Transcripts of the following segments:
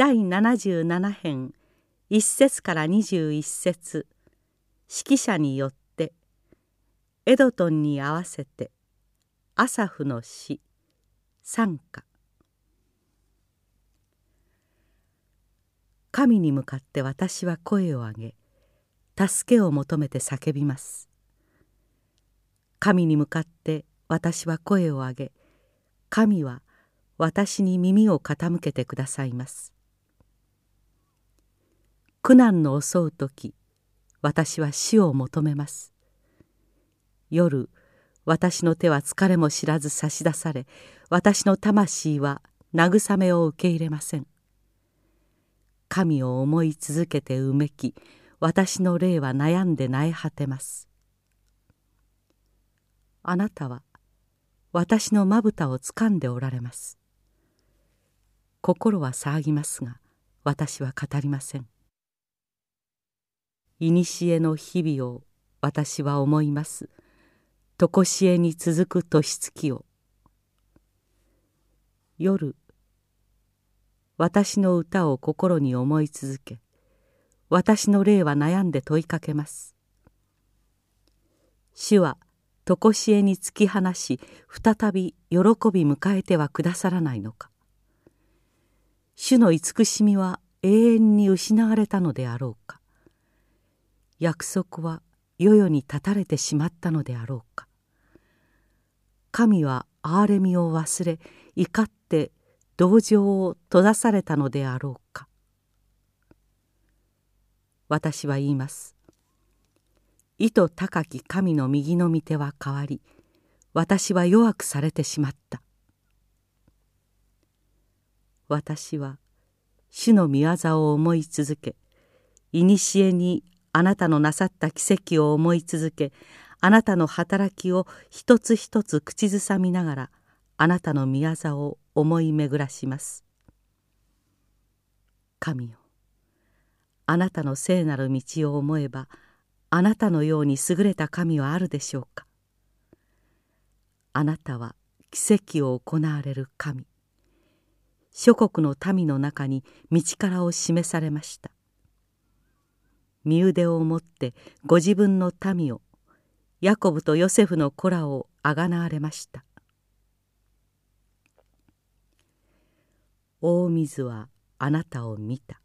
第77編1節から21節。指揮者によってエドトンに合わせてアサフの詩賛歌神に向かって私は声を上げ助けを求めて叫びます。神に向かって私は声を上げ神は私に耳を傾けてくださいます。苦難の襲う時私は死を求めます。夜私の手は疲れも知らず差し出され私の魂は慰めを受け入れません。神を思い続けてうめき私の霊は悩んで萎え果てます。あなたは私のまぶたをつかんでおられます。心は騒ぎますが私は語りません。いにしえの日々を私は思います。とこしえに続く年月を。夜私の歌を心に思い続け私の霊は悩んで問いかけます。主はとこしえに突き放し再び喜び迎えてはくださらないのか。主の慈しみは永遠に失われたのであろうか。約束は世々に断たれてしまったのであろうか。神は憐れみを忘れ怒って同情を閉ざされたのであろうか。私は言います。意図高き神の右の御手は変わり私は弱くされてしまった。私は主の御業を思い続け古にあなたのなさった奇跡を思い続けあなたの働きを一つ一つ口ずさみながらあなたの御業を思い巡らします。神よあなたの聖なる道を思えばあなたのように優れた神はあるでしょうか。あなたは奇跡を行われる神。諸国の民の中に道からを示されました。身腕を持ってご自分の民をヤコブとヨセフの子らをあがなわれました。大水はあなたを見た。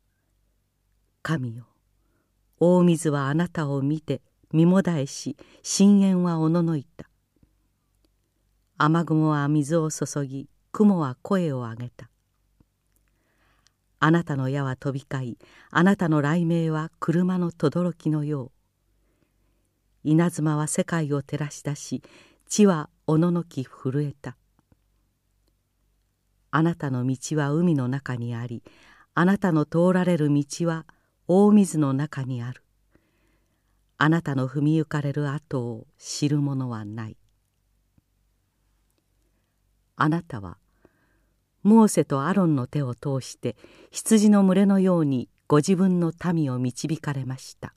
神よ大水はあなたを見て身もだえし深淵はおののいた。雨雲は水を注ぎ雲は声を上げた。あなたの矢は飛び交いあなたの雷鳴は車の轟のよう。稲妻は世界を照らし出し地はおののき震えた。あなたの道は海の中にありあなたの通られる道は大水の中にある。あなたの踏みゆかれる跡を知る者はない。あなたはモーセとアロンの手を通して羊の群れのようにご自分の民を導かれました。